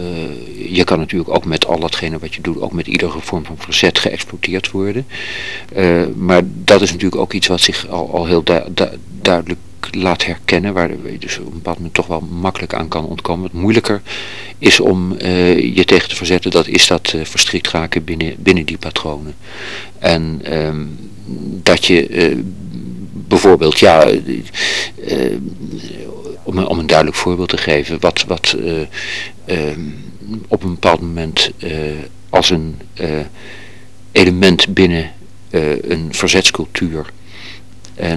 je kan natuurlijk ook met al datgene wat je doet, ook met iedere vorm van verzet geëxploiteerd worden. Uh, maar dat is natuurlijk ook iets wat zich al, al heel du du duidelijk laat herkennen, waar je dus op een bepaald moment toch wel makkelijk aan kan ontkomen. Wat moeilijker is om eh, je tegen te verzetten, dat is dat verstrikt raken binnen, binnen die patronen. En ehm, dat je bijvoorbeeld, ja, om, om een duidelijk voorbeeld te geven, wat, wat ehm, op een bepaald moment als een element binnen een verzetscultuur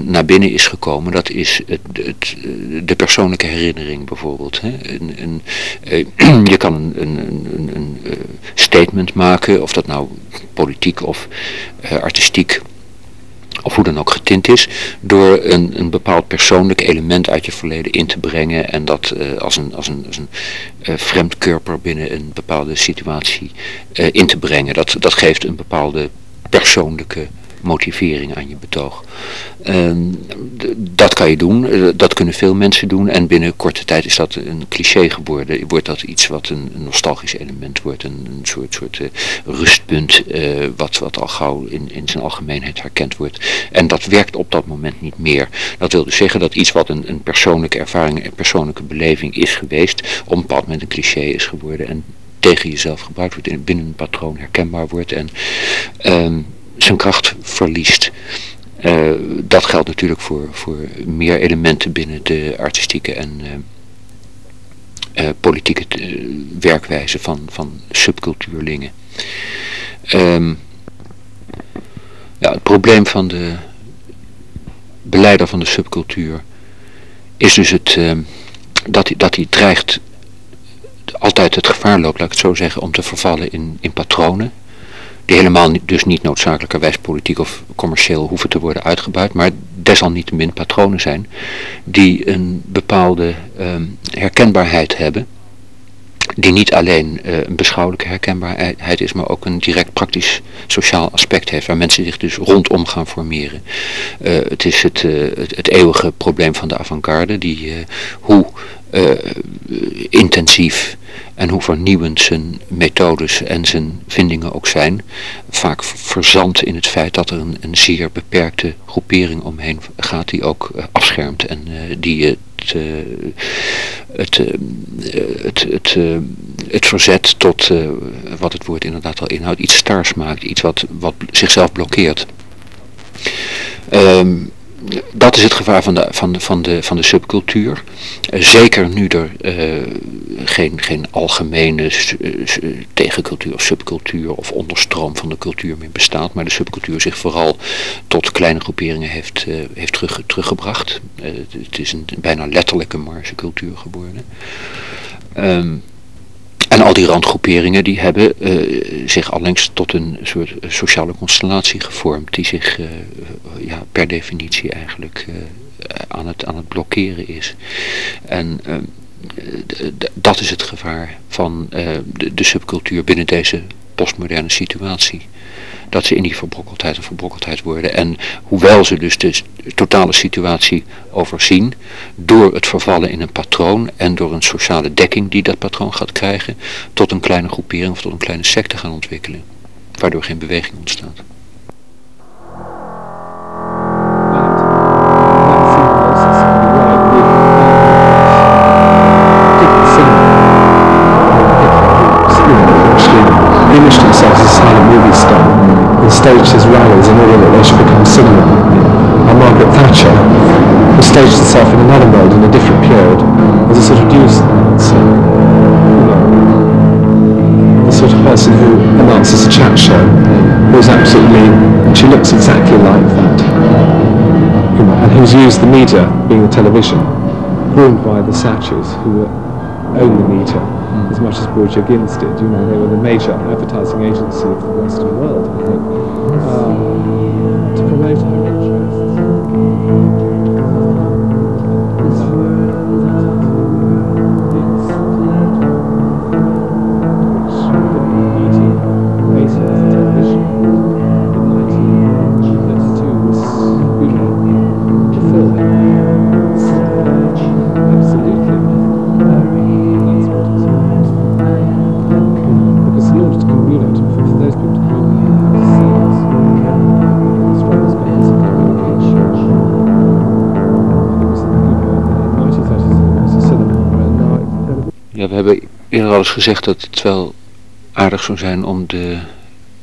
naar binnen is gekomen, dat is het, het, de persoonlijke herinnering bijvoorbeeld. Hè. Een, een, je kan een, een, statement maken, of dat nou politiek of artistiek of hoe dan ook getint is, door een, een bepaald persoonlijk element uit je verleden in te brengen en dat als een, als een, als een vreemdkörper binnen een bepaalde situatie in te brengen. Dat, dat geeft een bepaalde persoonlijke motivering aan je betoog. Ehm, dat kan je doen, eh, dat kunnen veel mensen doen en binnen korte tijd is dat een cliché geworden. Wordt dat iets wat een, nostalgisch element wordt, een, soort, soort uh, rustpunt uh, wat, wat al gauw in, in zijn algemeenheid herkend wordt. En dat werkt op dat moment niet meer. Dat wil dus zeggen dat iets wat een, een persoonlijke ervaring, een persoonlijke beleving is geweest, op een bepaald moment een cliché is geworden en tegen jezelf gebruikt wordt, binnen een patroon herkenbaar wordt en um, zijn kracht verliest. Uh, dat geldt natuurlijk voor, voor meer elementen binnen de artistieke en uh, uh, politieke werkwijze van, van subcultuurlingen. Um, ja, het probleem van de beleider van de subcultuur is dus het, dat, hij, dat hij dreigt altijd het gevaar loopt, laat ik het zo zeggen, om te vervallen in, in patronen die helemaal dus niet noodzakelijkerwijs politiek of commercieel hoeven te worden uitgebuit, maar desalniettemin patronen zijn die een bepaalde um, herkenbaarheid hebben, die niet alleen uh, een beschouwelijke herkenbaarheid is, maar ook een direct praktisch sociaal aspect heeft, waar mensen zich dus rondom gaan formeren. Uh, het is het, uh, het, het, eeuwige probleem van de avant-garde, die hoe intensief en hoe vernieuwend zijn methodes en zijn vindingen ook zijn, vaak verzandt in het feit dat er een, een zeer beperkte groepering omheen gaat die ook afschermt en die het, uh, het, het, het, het verzet tot wat het woord inderdaad al inhoudt, iets stars maakt, iets wat, wat zichzelf blokkeert. Um, dat is het gevaar van de, van de, van de, van de subcultuur. Uh, zeker nu er uh, geen, geen algemene tegencultuur of subcultuur of onderstroom van de cultuur meer bestaat. Maar de subcultuur zich vooral tot kleine groeperingen heeft, heeft terug, teruggebracht. het is een bijna letterlijke margecultuur geworden. Um, en al die randgroeperingen die hebben uh, zich allengs tot een soort sociale constellatie gevormd die zich uh, ja, per definitie eigenlijk uh, aan, het, aan het blokkeren is. En dat is het gevaar van de subcultuur binnen deze postmoderne situatie dat ze in die verbrokkeldheid en verbrokkeldheid worden. En hoewel ze dus de totale situatie overzien, door het vervallen in een patroon en door een sociale dekking die dat patroon gaat krijgen, tot een kleine groepering of tot een kleine secte gaan ontwikkelen. Waardoor geen beweging ontstaat. as silent movie staged his rallies in order that they should become cinema. And Margaret Thatcher, who staged herself in another world in a different period, as a sort of. You the sort of person who announces a chat show, who's absolutely, she looks exactly like that. You know, and who's used the media, being the television, groomed by the Thatchers who own the media as much as Borgia Gins did. You know, they were the major advertising agency of the Western world, I think, uh, to promote our eerder al eens gezegd dat het wel aardig zou zijn om de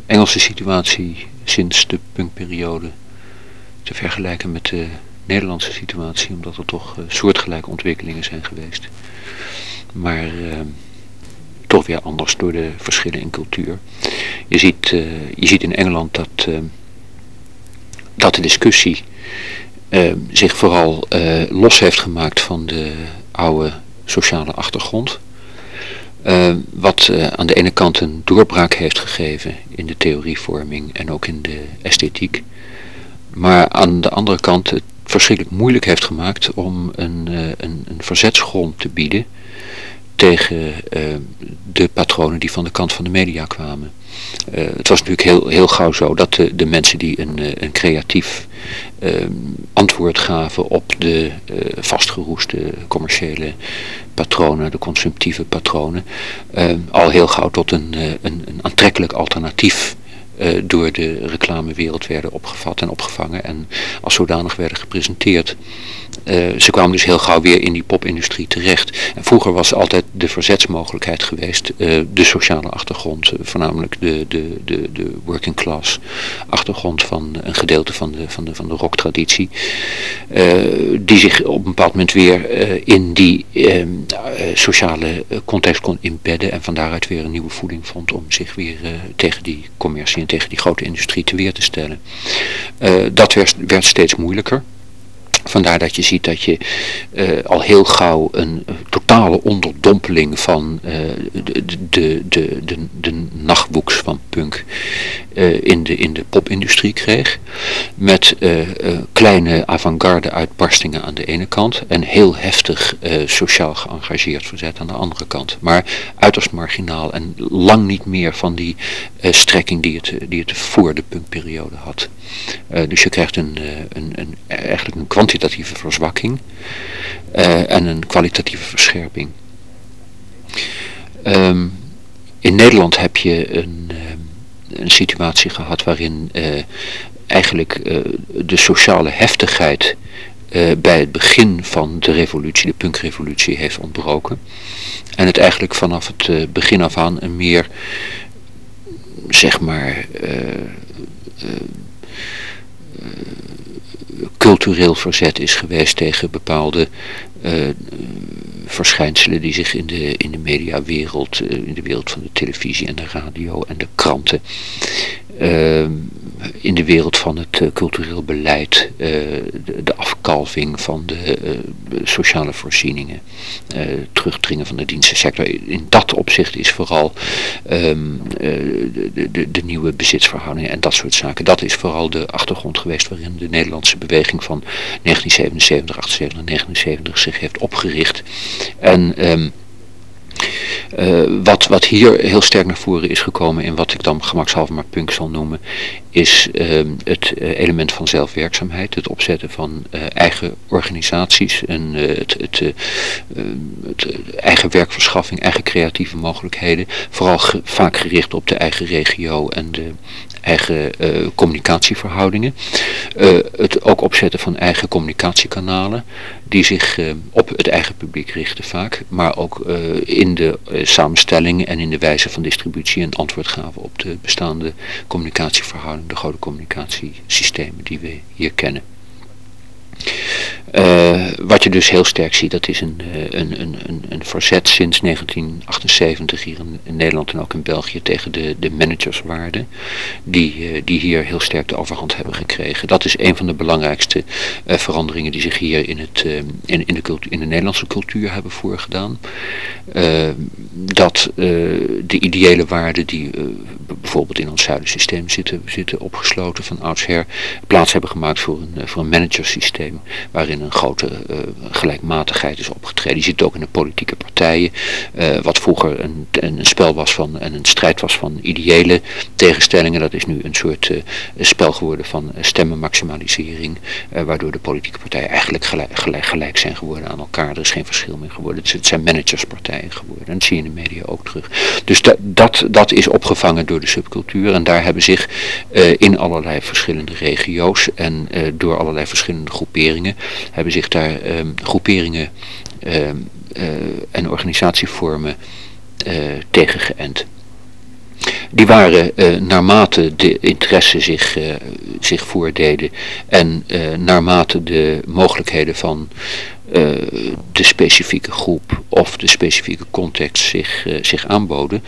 Engelse situatie sinds de punkperiode te vergelijken met de Nederlandse situatie, omdat er toch uh, soortgelijke ontwikkelingen zijn geweest. Maar uh, toch weer anders door de verschillen in cultuur. Je ziet, uh, je ziet in Engeland dat, dat de discussie zich vooral los heeft gemaakt van de oude sociale achtergrond. Uh, wat uh, aan de ene kant een doorbraak heeft gegeven in de theorievorming en ook in de esthetiek. Maar aan de andere kant het verschrikkelijk moeilijk heeft gemaakt om een, uh, een, een verzetsgrond te bieden tegen de patronen die van de kant van de media kwamen. Het was natuurlijk heel, heel gauw zo dat de, de mensen die een, een creatief antwoord gaven op de vastgeroeste commerciële patronen, de consumptieve patronen, uh, al heel gauw tot een, een, een aantrekkelijk alternatief uh, door de reclamewereld werden opgevat en opgevangen en als zodanig werden gepresenteerd. Uh, ze kwamen dus heel gauw weer in die popindustrie terecht. En vroeger was altijd de verzetsmogelijkheid geweest, uh, de sociale achtergrond, voornamelijk de, de, de, de working class achtergrond van een gedeelte van de, van de, van de rocktraditie, die zich op een bepaald moment weer in die ehm, sociale context kon inbedden en van daaruit weer een nieuwe voeding vond om zich weer tegen die commercie tegen die grote industrie te weer te stellen. dat werd, werd steeds moeilijker. Vandaar dat je ziet dat je uh, al heel gauw een uh, totale onderdompeling van uh, de, de, de, de, de nachtwoeks van punk in, de, in de popindustrie kreeg. Met kleine avant-garde uitbarstingen aan de ene kant en heel heftig sociaal geëngageerd verzet aan de andere kant. Maar uiterst marginaal en lang niet meer van die strekking die het, die het voor de punkperiode had. dus je krijgt een, een, een, eigenlijk een kwantitatieve kwantitatieve verzwakking uh, en een kwalitatieve verscherping. Um, in Nederland heb je een, uh, een situatie gehad waarin uh, eigenlijk de sociale heftigheid bij het begin van de revolutie, de punkrevolutie, heeft ontbroken. En het eigenlijk vanaf het begin af aan een meer, zeg maar, cultureel verzet is geweest tegen bepaalde uh, verschijnselen die zich in de, in de mediawereld, uh, in de wereld van de televisie en de radio en de kranten, uh, wereld van het uh, cultureel beleid, uh, de, afkalving van de uh, sociale voorzieningen, terugdringen van de dienstensector. In dat opzicht is vooral um, de, nieuwe bezitsverhoudingen en dat soort zaken. Dat is vooral de achtergrond geweest waarin de Nederlandse beweging van 1977, 78, 79 zich heeft opgericht. En... Um, uh, wat, wat hier heel sterk naar voren is gekomen in wat ik dan gemakshalve maar punk zal noemen, is uh, het uh, element van zelfwerkzaamheid, het opzetten van eigen organisaties en het, het, het, eigen werkverschaffing, eigen creatieve mogelijkheden, vooral vaak gericht op de eigen regio en de eigen communicatieverhoudingen. het ook opzetten van eigen communicatiekanalen, die zich op het eigen publiek richten vaak, maar ook in de samenstelling en in de wijze van distributie een antwoord gaven op de bestaande communicatieverhoudingen, de grote communicatiesystemen die we hier kennen. Uh, wat je dus heel sterk ziet, dat is een, een, een, een, een verzet sinds 1978 hier in, Nederland en ook in België tegen de, de managerswaarden, die, uh, die hier heel sterk de overhand hebben gekregen. Dat is een van de belangrijkste veranderingen die zich hier in, het, in, de in de Nederlandse cultuur hebben voorgedaan. dat de ideële waarden die bijvoorbeeld in ons zuidensysteem zitten, zitten opgesloten van oudsher, plaats hebben gemaakt voor een, voor een managersysteem waarin een grote uh, gelijkmatigheid is opgetreden. Je ziet ook in de politieke partijen, uh, wat vroeger een, een, spel was van en een strijd was van ideële tegenstellingen. Dat is nu een soort uh, spel geworden van stemmenmaximalisering, waardoor de politieke partijen eigenlijk gelijk, gelijk, zijn geworden aan elkaar. Er is geen verschil meer geworden. Het zijn managerspartijen geworden. En dat zie je in de media ook terug. Dus dat, dat, dat is opgevangen door de subcultuur en daar hebben zich in allerlei verschillende regio's en door allerlei verschillende groeperingen hebben zich daar um, groeperingen um, en organisatievormen tegengeënt. Die waren naarmate de interesse zich, zich voordeden en naarmate de mogelijkheden van de specifieke groep of de specifieke context zich, zich aanboden,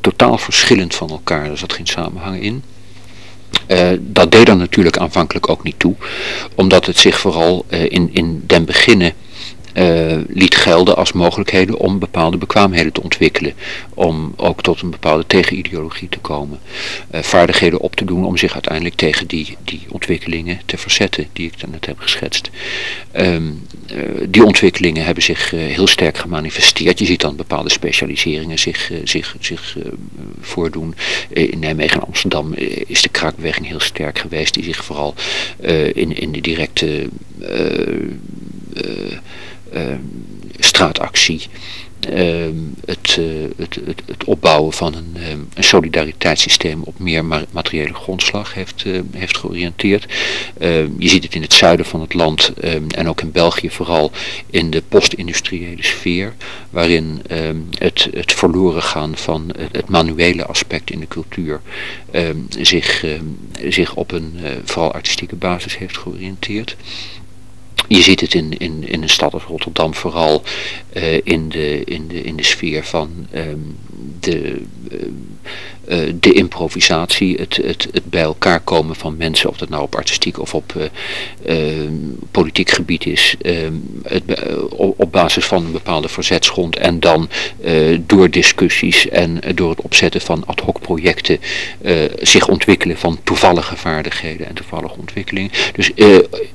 totaal verschillend van elkaar. Er zat geen samenhang in. Uh, dat deed er natuurlijk aanvankelijk ook niet toe, omdat het zich vooral uh, in, in den beginnen uh, liet gelden als mogelijkheden om bepaalde bekwaamheden te ontwikkelen. Om ook tot een bepaalde tegenideologie te komen. Uh, vaardigheden op te doen om zich uiteindelijk tegen die, die ontwikkelingen te verzetten die ik net heb geschetst. Um, uh, die ontwikkelingen hebben zich heel sterk gemanifesteerd. Je ziet dan bepaalde specialiseringen zich, zich, zich voordoen. in Nijmegen en Amsterdam is de kraakbeweging heel sterk geweest. Die zich vooral in, in de directe straatactie. Uh, het, uh, het, het, het, opbouwen van een, uh, een solidariteitssysteem op meer materiële grondslag heeft, heeft georiënteerd. je ziet het in het zuiden van het land en ook in België vooral in de postindustriële sfeer, waarin het, het verloren gaan van het, manuele aspect in de cultuur zich, zich op een vooral artistieke basis heeft georiënteerd. Je ziet het in, in, in een stad als Rotterdam vooral uh, in, de, in, de, in de sfeer van um, de, uh, uh, de improvisatie, het, het, het bij elkaar komen van mensen, of dat nou op artistiek of op ehm, politiek gebied is, ehm, het, op basis van een bepaalde verzetsgrond en dan door discussies en door het opzetten van ad hoc projecten zich ontwikkelen van toevallige vaardigheden en toevallige ontwikkelingen. Dus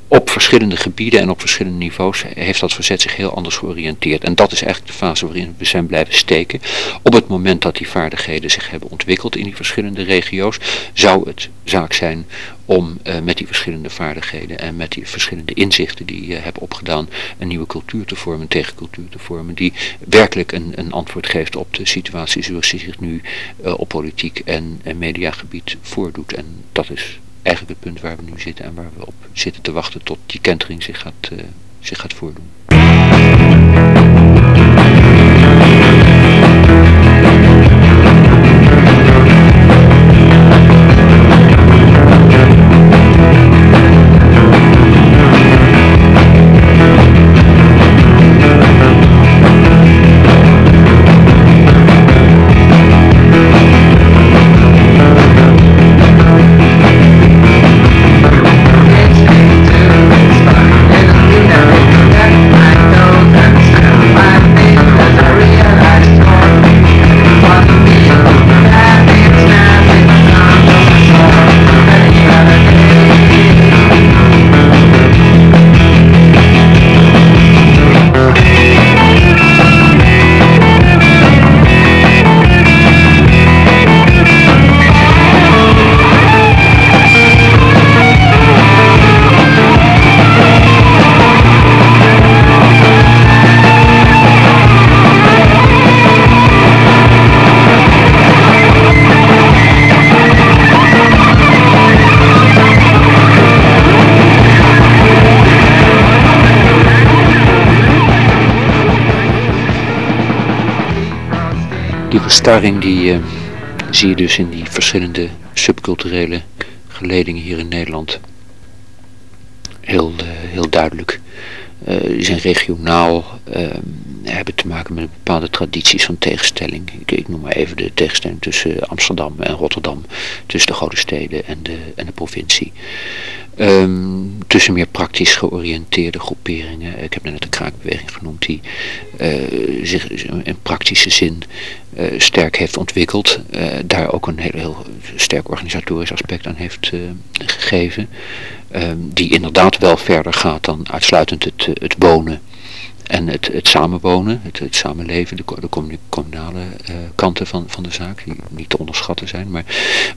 op verschillende gebieden en op verschillende niveaus heeft dat verzet zich heel anders georiënteerd. En dat is eigenlijk de fase waarin we zijn blijven steken. Op het moment dat die vaardigheden zich hebben ontwikkeld in die verschillende regio's, zou het zaak zijn om uh, met die verschillende vaardigheden en met die verschillende inzichten die je hebt opgedaan, een nieuwe cultuur te vormen, een tegencultuur te vormen, die werkelijk een, een antwoord geeft op de situatie zoals die zich nu uh, op politiek en, en mediagebied voordoet. En dat is eigenlijk het punt waar we nu zitten en waar we op zitten te wachten tot die kentering zich gaat, uh, zich gaat voordoen. Verstarring die uh, zie je dus in die verschillende subculturele geledingen hier in Nederland. Heel, uh, heel duidelijk. Uh, die zijn regionaal, hebben te maken met bepaalde tradities van tegenstelling. Ik, ik, noem maar even de tegenstelling tussen Amsterdam en Rotterdam, tussen de grote steden en de, en de provincie. Um, tussen meer praktisch georiënteerde groeperingen. Ik heb net de kraakbeweging genoemd die uh, zich in praktische zin uh, sterk heeft ontwikkeld. Uh, daar ook een heel, heel sterk organisatorisch aspect aan heeft gegeven. Um, die inderdaad wel verder gaat dan uitsluitend het, het wonen en het, het samenwonen, het, het samenleven, de, de communale kanten van, van de zaak, die niet te onderschatten zijn. Maar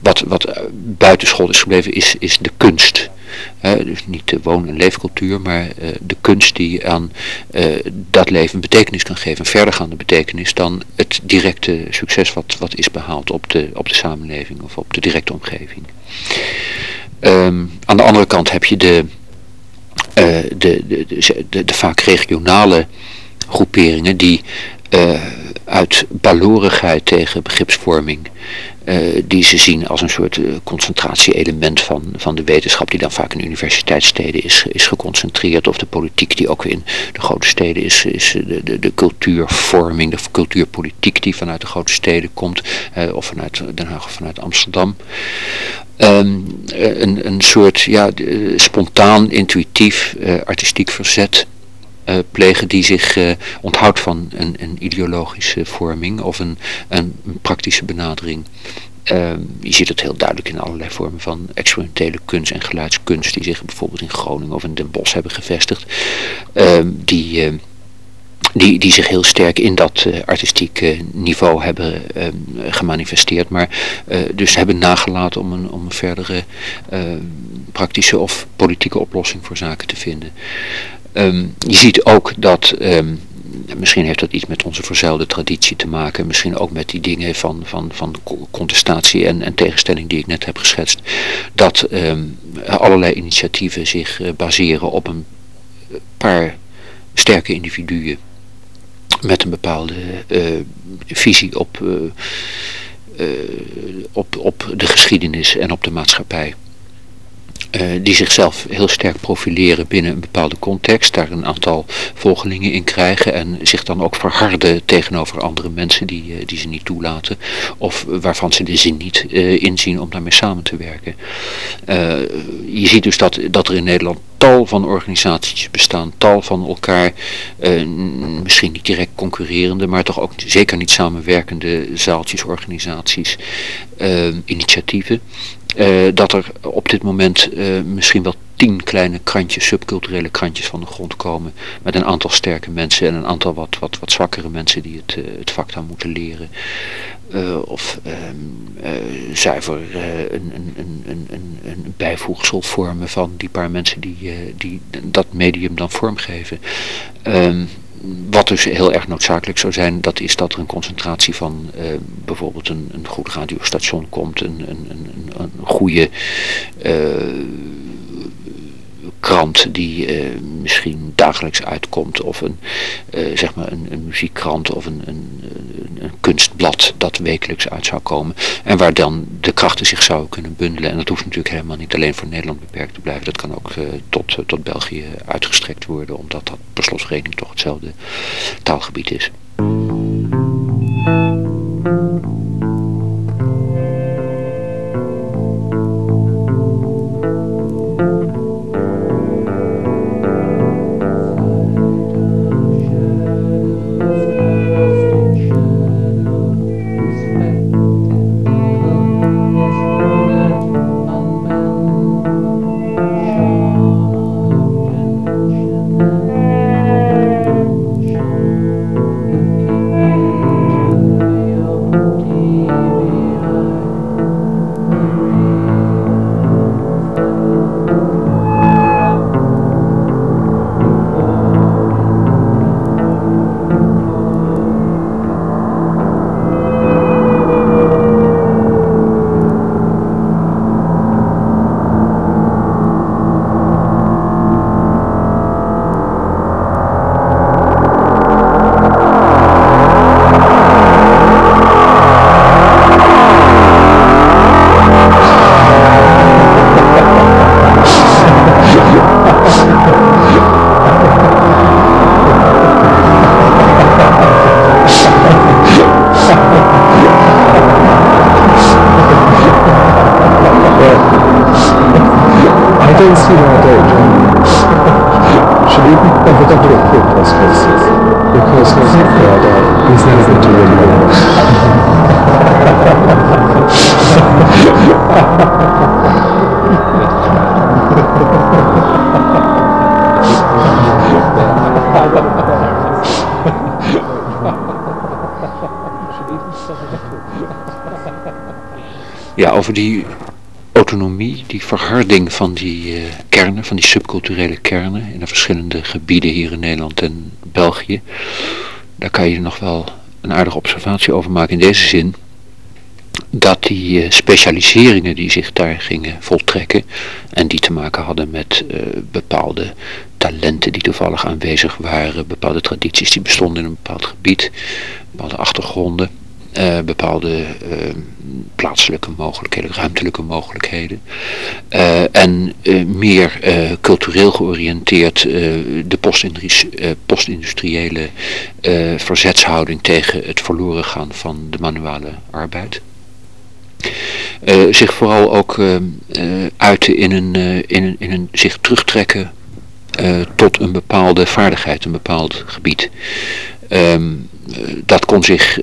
wat, wat buitenschool is gebleven is, is de kunst. Dus niet de woon- en leefcultuur, maar uh, de kunst die aan dat leven betekenis kan geven. Een verdergaande betekenis dan het directe succes wat, wat is behaald op de, op de samenleving of op de directe omgeving. Um, aan de andere kant heb je de, uh, de, de, de, de, vaak regionale groeperingen die uit balorigheid tegen begripsvorming uh, die ze zien als een soort uh, concentratie-element van, van de wetenschap die dan vaak in universiteitssteden is, is geconcentreerd of de politiek die ook in de grote steden is, is de, de, de cultuurvorming, de cultuurpolitiek die vanuit de grote steden komt of vanuit Den Haag of vanuit Amsterdam. Um, een, een soort ja, spontaan, intuïtief, artistiek verzet plegen die zich uh, onthoudt van een, een, ideologische vorming of een, een, praktische benadering. Uh, je ziet het heel duidelijk in allerlei vormen van experimentele kunst en geluidskunst die zich bijvoorbeeld in Groningen of in Den Bosch hebben gevestigd. Ehm, die, ehm, die, die zich heel sterk in dat uh, artistieke niveau hebben gemanifesteerd, maar dus hebben nagelaten om een, om een verdere praktische of politieke oplossing voor zaken te vinden. Um, je ziet ook dat, um, misschien heeft dat iets met onze verzuilde traditie te maken, misschien ook met die dingen van, van, van contestatie en, en tegenstelling die ik net heb geschetst, dat um, allerlei initiatieven zich uh, baseren op een paar sterke individuen met een bepaalde uh, visie op, uh, op, op de geschiedenis en op de maatschappij. Uh, die zichzelf heel sterk profileren binnen een bepaalde context, daar een aantal volgelingen in krijgen en zich dan ook verharden tegenover andere mensen die, uh, die ze niet toelaten of waarvan ze de zin niet uh, inzien om daarmee samen te werken. je ziet dus dat, dat er in Nederland tal van organisaties bestaan, tal van elkaar, misschien niet direct concurrerende, maar toch ook zeker niet samenwerkende zaaltjes, organisaties, initiatieven. Uh, dat er op dit moment uh, misschien wel tien kleine krantjes, subculturele krantjes van de grond komen. Met een aantal sterke mensen en een aantal wat, wat, wat zwakkere mensen die het, uh, het vak dan moeten leren. of um, zuiver een, een, een, een, een bijvoegsel vormen van die paar mensen die, die dat medium dan vormgeven. Um, wat dus heel erg noodzakelijk zou zijn, dat is dat er een concentratie van uh, bijvoorbeeld een, een goed radiostation komt, een, een, een, een goede uh, krant die uh, misschien dagelijks uitkomt of een, uh, zeg maar een, muziekkrant of een, een, kunstblad dat wekelijks uit zou komen. En waar dan de krachten zich zouden kunnen bundelen. En dat hoeft natuurlijk helemaal niet alleen voor Nederland beperkt te blijven, dat kan ook uh, tot, tot België uitgestrekt worden omdat dat per toch hetzelfde taalgebied is. Verharding van die uh, kernen, van die subculturele kernen in de verschillende gebieden hier in Nederland en België. Daar kan je nog wel een aardige observatie over maken in deze zin. dat die uh, specialiseringen die zich daar gingen voltrekken en die te maken hadden met uh, bepaalde talenten die toevallig aanwezig waren, bepaalde tradities die bestonden in een bepaald gebied, bepaalde achtergronden, bepaalde plaatselijke mogelijkheden, ruimtelijke mogelijkheden en meer cultureel georiënteerd de postindustriële verzetshouding tegen het verloren gaan van de manuele arbeid. Zich vooral ook uiten in een, in, in een zich terugtrekken tot een bepaalde vaardigheid, een bepaald gebied. Um, dat, kon zich,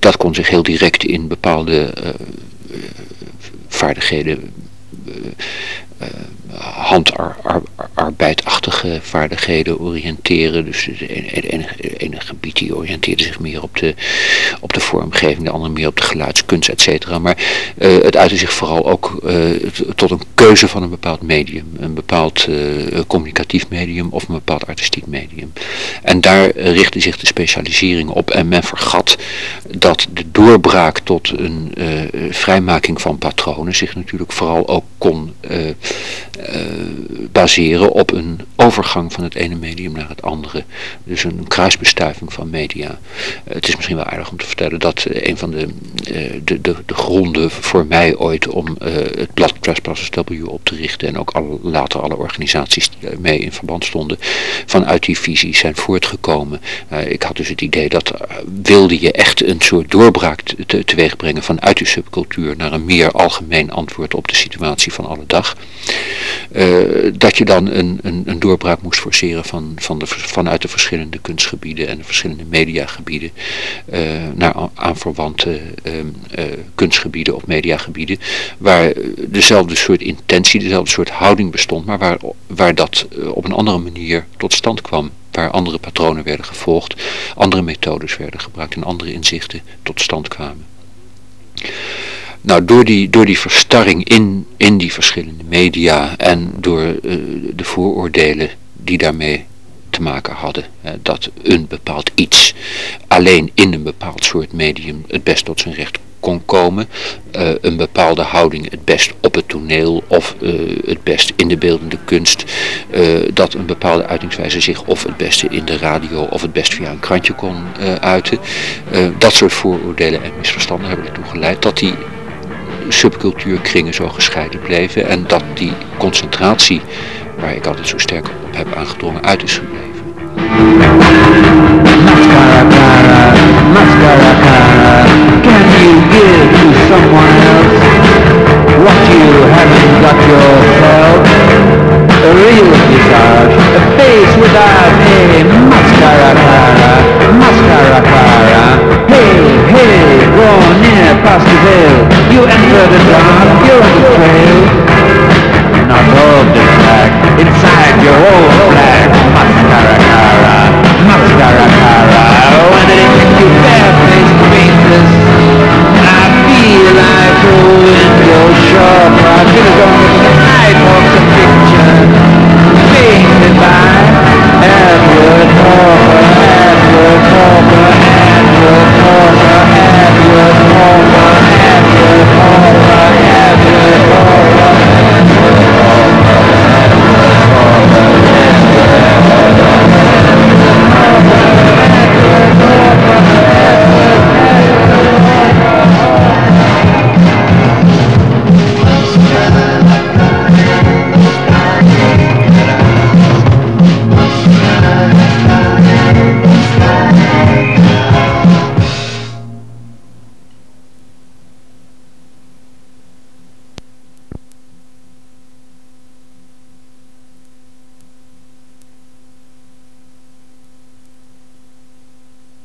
dat kon zich heel direct in bepaalde vaardigheden handarbeidachtige vaardigheden oriënteren. Dus het ene, gebied die oriënteerde zich meer op de, op de vormgeving, de andere meer op de geluidskunst, et cetera. Maar uh, het uitte zich vooral ook uh, tot een keuze van een bepaald medium. Een bepaald uh, communicatief medium of een bepaald artistiek medium. En daar richtte zich de specialisering op en men vergat dat de doorbraak tot een vrijmaking van patronen zich natuurlijk vooral ook kon baseren op een overgang van het ene medium naar het andere. Dus een kruisbestuiving van media. Uh, het is misschien wel aardig om te vertellen dat uh, een van de, uh, de, de, de, gronden voor mij ooit om het blad Press Process W op te richten en ook later alle organisaties die mee in verband stonden vanuit die visie zijn voortgekomen. ik had dus het idee dat wilde je echt een soort doorbraak te, teweeg brengen vanuit de subcultuur naar een meer algemeen antwoord op de situatie van alle dag. dat je dan een, een, een doorbraak moest forceren van, van de, vanuit de verschillende kunstgebieden en de verschillende mediagebieden uh, naar aanverwante uh, uh, kunstgebieden of mediagebieden, waar dezelfde soort intentie, dezelfde soort houding bestond, maar waar, waar dat op een andere manier tot stand kwam waar andere patronen werden gevolgd, andere methodes werden gebruikt en andere inzichten tot stand kwamen. Nou, door die, door die verstarring in, in die verschillende media en door uh, de vooroordelen die daarmee te maken hadden. Uh, dat een bepaald iets alleen in een bepaald soort medium het best tot zijn recht kon komen. Uh, een bepaalde houding het best op het toneel of uh, het best in de beeldende kunst. Dat een bepaalde uitingswijze zich of het beste in de radio of het best via een krantje kon uiten. dat soort vooroordelen en misverstanden hebben ertoe geleid dat die subcultuurkringen zo gescheiden bleven en dat die concentratie waar ik altijd zo sterk op heb aangedrongen uit is gebleven. What you haven't got yourself? A real visage, a face without a mascara cara, mascara. Hey, hey, draw near past the veil. You enter the dark, you're on the trail. Not of the black, inside your old black. Mascara cara, mascara cara. Why did it take you there, place to make? I feel like going your shop. I feel as though the night of the picture. Painted by Edward Hall.